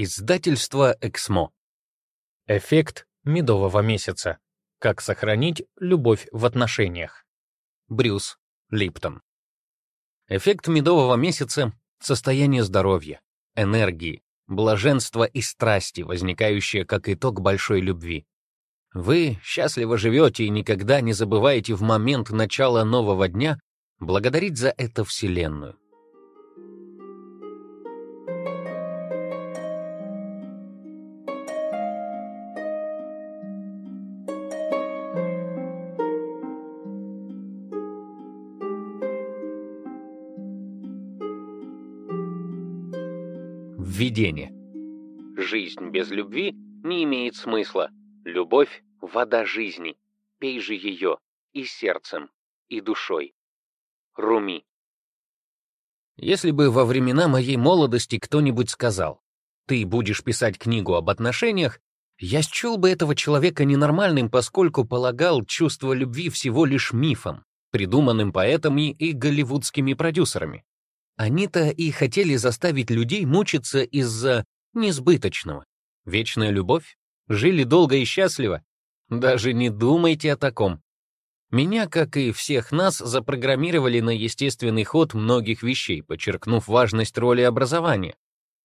Издательство «Эксмо». Эффект медового месяца. Как сохранить любовь в отношениях. Брюс Липтон. Эффект медового месяца — состояние здоровья, энергии, блаженства и страсти, возникающие как итог большой любви. Вы счастливо живете и никогда не забываете в момент начала нового дня благодарить за это Вселенную. Введение. Жизнь без любви не имеет смысла. Любовь — вода жизни. Пей же ее и сердцем, и душой. Руми. Если бы во времена моей молодости кто-нибудь сказал, «Ты будешь писать книгу об отношениях», я счел бы этого человека ненормальным, поскольку полагал чувство любви всего лишь мифом, придуманным поэтами и голливудскими продюсерами. Они-то и хотели заставить людей мучиться из-за несбыточного. Вечная любовь? Жили долго и счастливо? Даже не думайте о таком. Меня, как и всех нас, запрограммировали на естественный ход многих вещей, подчеркнув важность роли образования.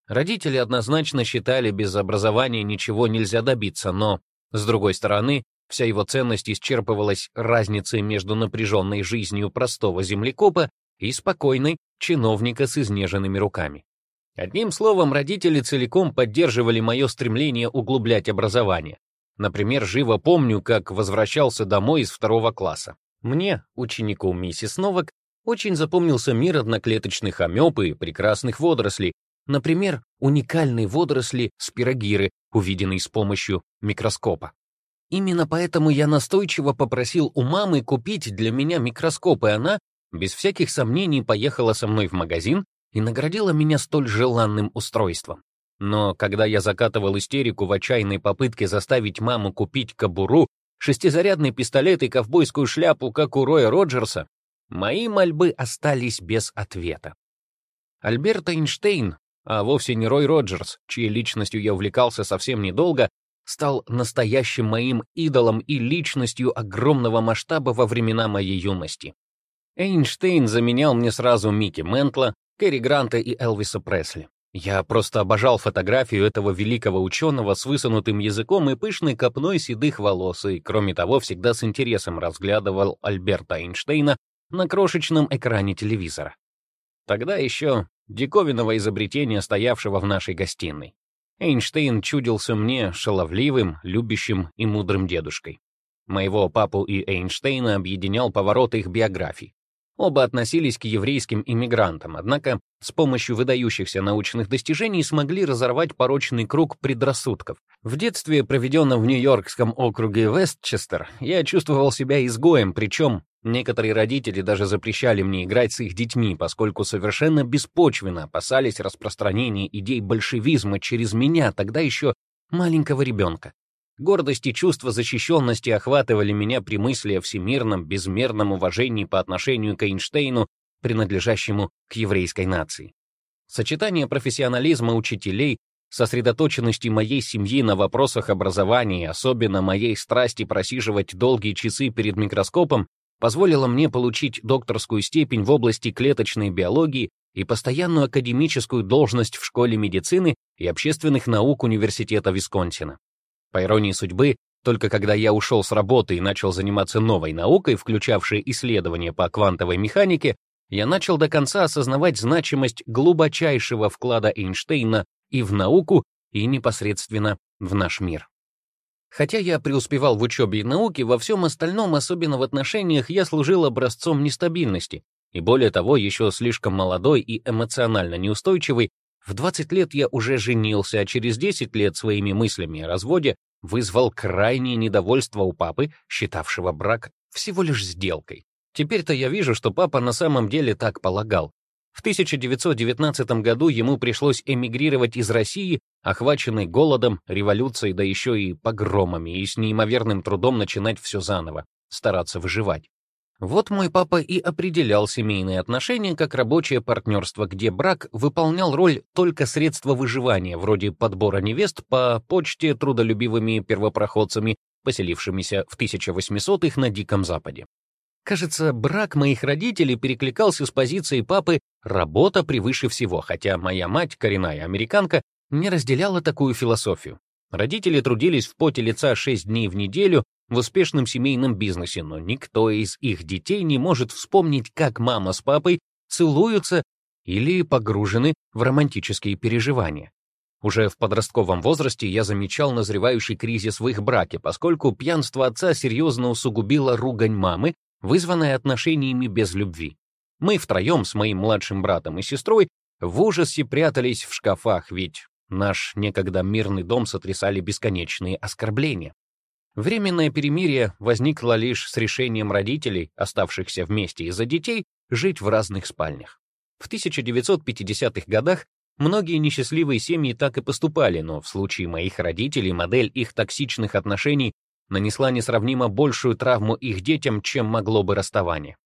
Родители однозначно считали, без образования ничего нельзя добиться, но, с другой стороны, вся его ценность исчерпывалась разницей между напряженной жизнью простого землекопа и спокойной чиновника с изнеженными руками. Одним словом, родители целиком поддерживали мое стремление углублять образование. Например, живо помню, как возвращался домой из второго класса. Мне, ученику миссис Новак, очень запомнился мир одноклеточных амеб и прекрасных водорослей, например, уникальные водоросли спирогиры, увиденные с помощью микроскопа. Именно поэтому я настойчиво попросил у мамы купить для меня микроскоп, и она без всяких сомнений поехала со мной в магазин и наградила меня столь желанным устройством. Но когда я закатывал истерику в отчаянной попытке заставить маму купить кобуру, шестизарядный пистолет и ковбойскую шляпу, как у Роя Роджерса, мои мольбы остались без ответа. Альберт Эйнштейн, а вовсе не Рой Роджерс, чьей личностью я увлекался совсем недолго, стал настоящим моим идолом и личностью огромного масштаба во времена моей юности. Эйнштейн заменял мне сразу Микки Ментла, Кэрри Гранта и Элвиса Пресли. Я просто обожал фотографию этого великого ученого с высунутым языком и пышной копной седых волос, и, кроме того, всегда с интересом разглядывал Альберта Эйнштейна на крошечном экране телевизора. Тогда еще диковинного изобретения, стоявшего в нашей гостиной. Эйнштейн чудился мне шаловливым, любящим и мудрым дедушкой. Моего папу и Эйнштейна объединял поворот их биографий. Оба относились к еврейским иммигрантам, однако с помощью выдающихся научных достижений смогли разорвать порочный круг предрассудков. В детстве, проведенном в Нью-Йоркском округе Вестчестер, я чувствовал себя изгоем, причем некоторые родители даже запрещали мне играть с их детьми, поскольку совершенно беспочвенно опасались распространения идей большевизма через меня, тогда еще маленького ребенка. Гордость и чувство защищенности охватывали меня при мысли о всемирном, безмерном уважении по отношению к Эйнштейну, принадлежащему к еврейской нации. Сочетание профессионализма учителей, сосредоточенности моей семьи на вопросах образования, особенно моей страсти просиживать долгие часы перед микроскопом, позволило мне получить докторскую степень в области клеточной биологии и постоянную академическую должность в школе медицины и общественных наук Университета Висконсина. По иронии судьбы, только когда я ушел с работы и начал заниматься новой наукой, включавшей исследования по квантовой механике, я начал до конца осознавать значимость глубочайшего вклада Эйнштейна и в науку, и непосредственно в наш мир. Хотя я преуспевал в учебе и науке, во всем остальном, особенно в отношениях, я служил образцом нестабильности, и более того, еще слишком молодой и эмоционально неустойчивый, в 20 лет я уже женился, а через 10 лет своими мыслями о разводе вызвал крайнее недовольство у папы, считавшего брак всего лишь сделкой. Теперь-то я вижу, что папа на самом деле так полагал. В 1919 году ему пришлось эмигрировать из России, охваченной голодом, революцией, да еще и погромами, и с неимоверным трудом начинать все заново, стараться выживать. Вот мой папа и определял семейные отношения как рабочее партнерство, где брак выполнял роль только средства выживания, вроде подбора невест по почте трудолюбивыми первопроходцами, поселившимися в 1800-х на Диком Западе. Кажется, брак моих родителей перекликался с позицией папы «работа превыше всего», хотя моя мать, коренная американка, не разделяла такую философию. Родители трудились в поте лица 6 дней в неделю, в успешном семейном бизнесе, но никто из их детей не может вспомнить, как мама с папой целуются или погружены в романтические переживания. Уже в подростковом возрасте я замечал назревающий кризис в их браке, поскольку пьянство отца серьезно усугубило ругань мамы, вызванная отношениями без любви. Мы втроем с моим младшим братом и сестрой в ужасе прятались в шкафах, ведь наш некогда мирный дом сотрясали бесконечные оскорбления. Временное перемирие возникло лишь с решением родителей, оставшихся вместе из-за детей, жить в разных спальнях. В 1950-х годах многие несчастливые семьи так и поступали, но в случае моих родителей модель их токсичных отношений нанесла несравнимо большую травму их детям, чем могло бы расставание.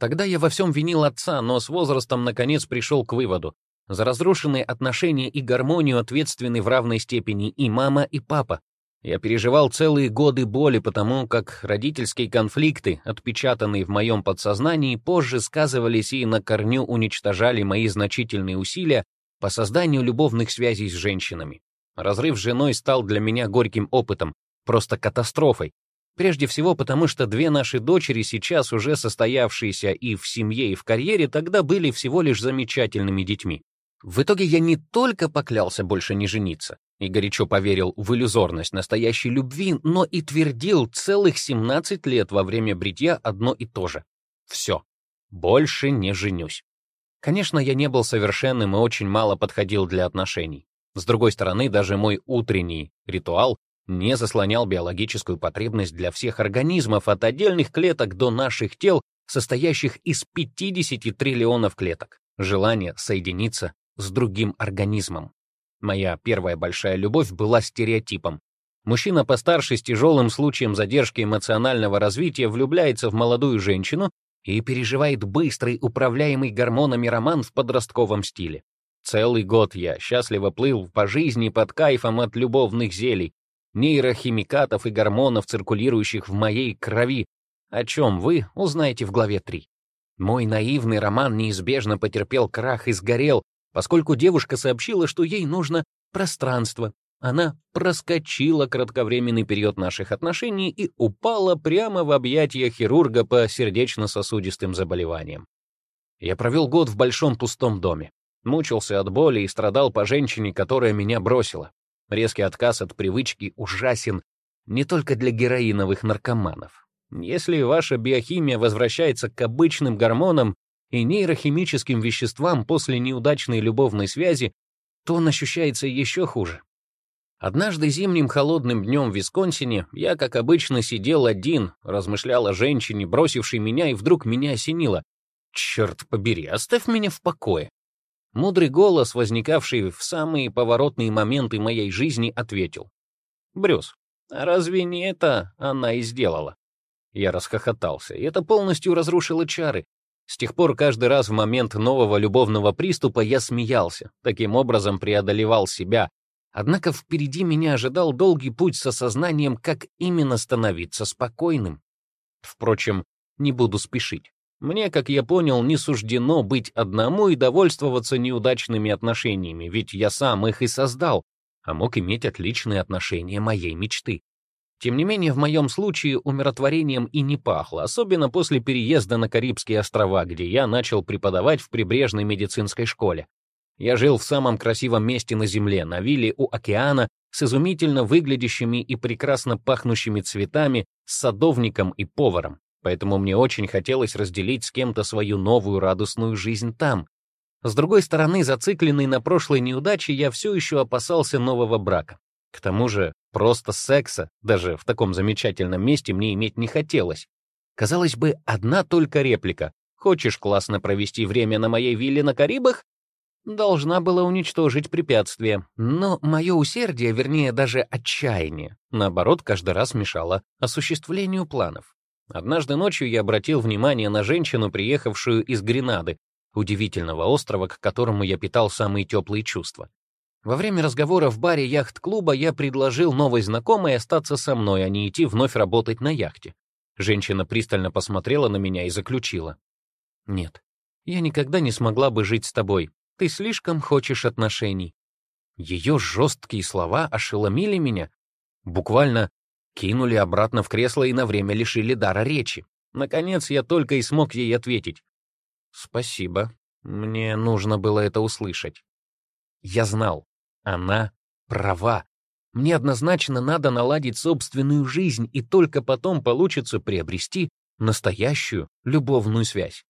Тогда я во всем винил отца, но с возрастом наконец пришел к выводу. За разрушенные отношения и гармонию ответственны в равной степени и мама, и папа, я переживал целые годы боли, потому как родительские конфликты, отпечатанные в моем подсознании, позже сказывались и на корню уничтожали мои значительные усилия по созданию любовных связей с женщинами. Разрыв с женой стал для меня горьким опытом, просто катастрофой. Прежде всего потому, что две наши дочери, сейчас уже состоявшиеся и в семье, и в карьере, тогда были всего лишь замечательными детьми. В итоге я не только поклялся больше не жениться, и горячо поверил в иллюзорность настоящей любви, но и твердил целых 17 лет во время бритья одно и то же. Все, больше не женюсь. Конечно, я не был совершенным и очень мало подходил для отношений. С другой стороны, даже мой утренний ритуал не заслонял биологическую потребность для всех организмов, от отдельных клеток до наших тел, состоящих из 50 триллионов клеток. Желание соединиться с другим организмом. Моя первая большая любовь была стереотипом. Мужчина постарше с тяжелым случаем задержки эмоционального развития влюбляется в молодую женщину и переживает быстрый, управляемый гормонами роман в подростковом стиле. Целый год я счастливо плыл по жизни под кайфом от любовных зелий, нейрохимикатов и гормонов, циркулирующих в моей крови, о чем вы узнаете в главе 3. Мой наивный роман неизбежно потерпел крах и сгорел, поскольку девушка сообщила, что ей нужно пространство. Она проскочила кратковременный период наших отношений и упала прямо в объятия хирурга по сердечно-сосудистым заболеваниям. Я провел год в большом пустом доме. Мучился от боли и страдал по женщине, которая меня бросила. Резкий отказ от привычки ужасен не только для героиновых наркоманов. Если ваша биохимия возвращается к обычным гормонам, и нейрохимическим веществам после неудачной любовной связи, то он ощущается еще хуже. Однажды зимним холодным днем в Висконсине я, как обычно, сидел один, размышлял о женщине, бросившей меня, и вдруг меня осенило. «Черт побери, оставь меня в покое!» Мудрый голос, возникавший в самые поворотные моменты моей жизни, ответил. «Брюс, а разве не это она и сделала?» Я расхохотался, и это полностью разрушило чары. С тех пор каждый раз в момент нового любовного приступа я смеялся, таким образом преодолевал себя. Однако впереди меня ожидал долгий путь с осознанием, как именно становиться спокойным. Впрочем, не буду спешить. Мне, как я понял, не суждено быть одному и довольствоваться неудачными отношениями, ведь я сам их и создал, а мог иметь отличные отношения моей мечты. Тем не менее, в моем случае умиротворением и не пахло, особенно после переезда на Карибские острова, где я начал преподавать в прибрежной медицинской школе. Я жил в самом красивом месте на Земле, на вилле у океана, с изумительно выглядящими и прекрасно пахнущими цветами, с садовником и поваром. Поэтому мне очень хотелось разделить с кем-то свою новую радостную жизнь там. С другой стороны, зацикленный на прошлой неудаче, я все еще опасался нового брака. К тому же, просто секса, даже в таком замечательном месте, мне иметь не хотелось. Казалось бы, одна только реплика. «Хочешь классно провести время на моей вилле на Карибах?» Должна была уничтожить препятствие. Но мое усердие, вернее, даже отчаяние, наоборот, каждый раз мешало осуществлению планов. Однажды ночью я обратил внимание на женщину, приехавшую из Гренады, удивительного острова, к которому я питал самые теплые чувства. Во время разговора в баре яхт-клуба я предложил новой знакомой остаться со мной, а не идти вновь работать на яхте. Женщина пристально посмотрела на меня и заключила. «Нет, я никогда не смогла бы жить с тобой. Ты слишком хочешь отношений». Ее жесткие слова ошеломили меня. Буквально кинули обратно в кресло и на время лишили дара речи. Наконец я только и смог ей ответить. «Спасибо. Мне нужно было это услышать». Я знал, она права. Мне однозначно надо наладить собственную жизнь, и только потом получится приобрести настоящую любовную связь.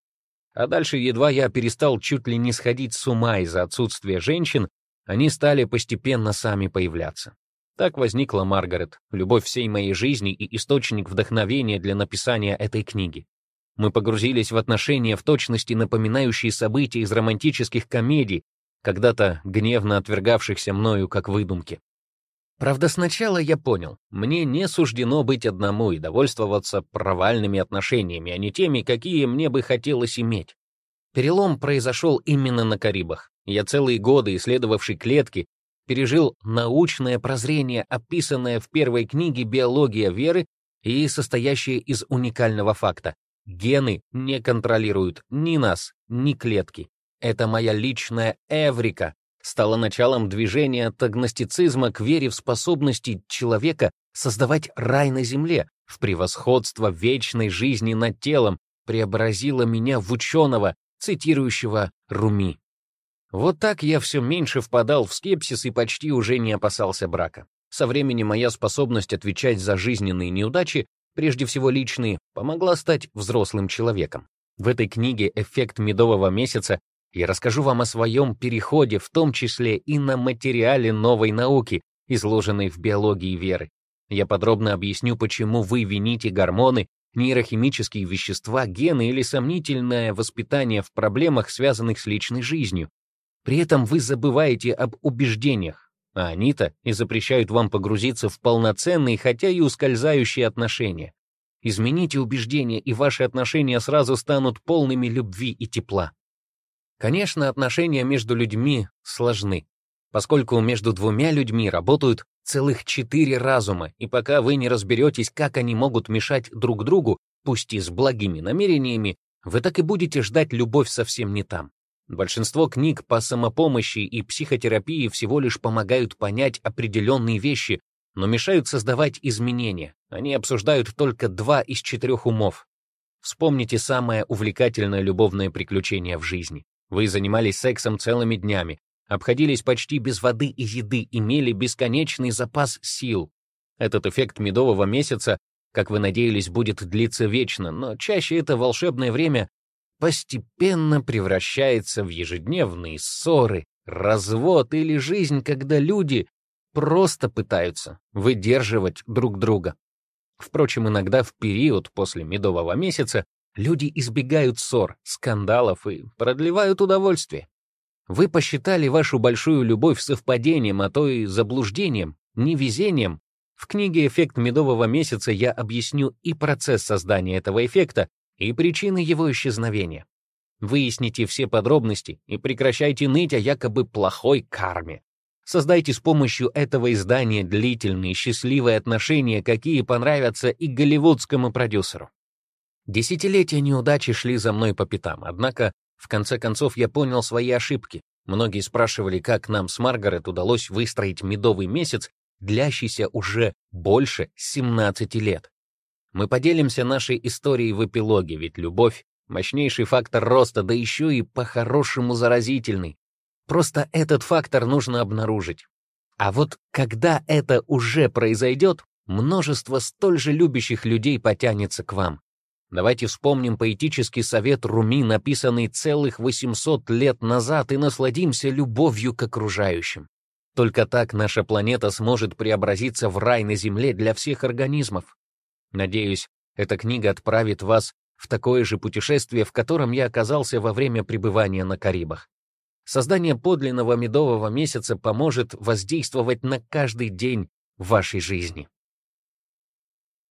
А дальше едва я перестал чуть ли не сходить с ума из-за отсутствия женщин, они стали постепенно сами появляться. Так возникла Маргарет, любовь всей моей жизни и источник вдохновения для написания этой книги. Мы погрузились в отношения в точности напоминающие события из романтических комедий, когда-то гневно отвергавшихся мною как выдумки. Правда, сначала я понял, мне не суждено быть одному и довольствоваться провальными отношениями, а не теми, какие мне бы хотелось иметь. Перелом произошел именно на Карибах. Я целые годы, исследовавший клетки, пережил научное прозрение, описанное в первой книге «Биология веры» и состоящее из уникального факта. Гены не контролируют ни нас, ни клетки. Это моя личная эврика стала началом движения от агностицизма к вере в способности человека создавать рай на земле, в превосходство вечной жизни над телом, преобразила меня в ученого, цитирующего Руми. Вот так я все меньше впадал в скепсис и почти уже не опасался брака. Со временем моя способность отвечать за жизненные неудачи, прежде всего личные, помогла стать взрослым человеком. В этой книге «Эффект медового месяца» я расскажу вам о своем переходе, в том числе и на материале новой науки, изложенной в биологии веры. Я подробно объясню, почему вы вините гормоны, нейрохимические вещества, гены или сомнительное воспитание в проблемах, связанных с личной жизнью, при этом вы забываете об убеждениях, а они-то и запрещают вам погрузиться в полноценные, хотя и ускользающие отношения. Измените убеждения, и ваши отношения сразу станут полными любви и тепла. Конечно, отношения между людьми сложны, поскольку между двумя людьми работают целых четыре разума, и пока вы не разберетесь, как они могут мешать друг другу, пусть и с благими намерениями, вы так и будете ждать любовь совсем не там. Большинство книг по самопомощи и психотерапии всего лишь помогают понять определенные вещи, но мешают создавать изменения. Они обсуждают только два из четырех умов. Вспомните самое увлекательное любовное приключение в жизни. Вы занимались сексом целыми днями, обходились почти без воды и еды, имели бесконечный запас сил. Этот эффект медового месяца, как вы надеялись, будет длиться вечно, но чаще это волшебное время постепенно превращается в ежедневные ссоры, развод или жизнь, когда люди просто пытаются выдерживать друг друга. Впрочем, иногда в период после медового месяца люди избегают ссор, скандалов и продлевают удовольствие. Вы посчитали вашу большую любовь совпадением, а то и заблуждением, невезением. В книге «Эффект медового месяца» я объясню и процесс создания этого эффекта, и причины его исчезновения. Выясните все подробности и прекращайте ныть о якобы плохой карме. Создайте с помощью этого издания длительные, счастливые отношения, какие понравятся и голливудскому продюсеру. Десятилетия неудачи шли за мной по пятам, однако, в конце концов, я понял свои ошибки. Многие спрашивали, как нам с Маргарет удалось выстроить медовый месяц, длящийся уже больше 17 лет. Мы поделимся нашей историей в эпилоге, ведь любовь — мощнейший фактор роста, да еще и по-хорошему заразительный. Просто этот фактор нужно обнаружить. А вот когда это уже произойдет, множество столь же любящих людей потянется к вам. Давайте вспомним поэтический совет Руми, написанный целых 800 лет назад, и насладимся любовью к окружающим. Только так наша планета сможет преобразиться в рай на Земле для всех организмов. Надеюсь, эта книга отправит вас в такое же путешествие, в котором я оказался во время пребывания на Карибах. Создание подлинного медового месяца поможет воздействовать на каждый день вашей жизни.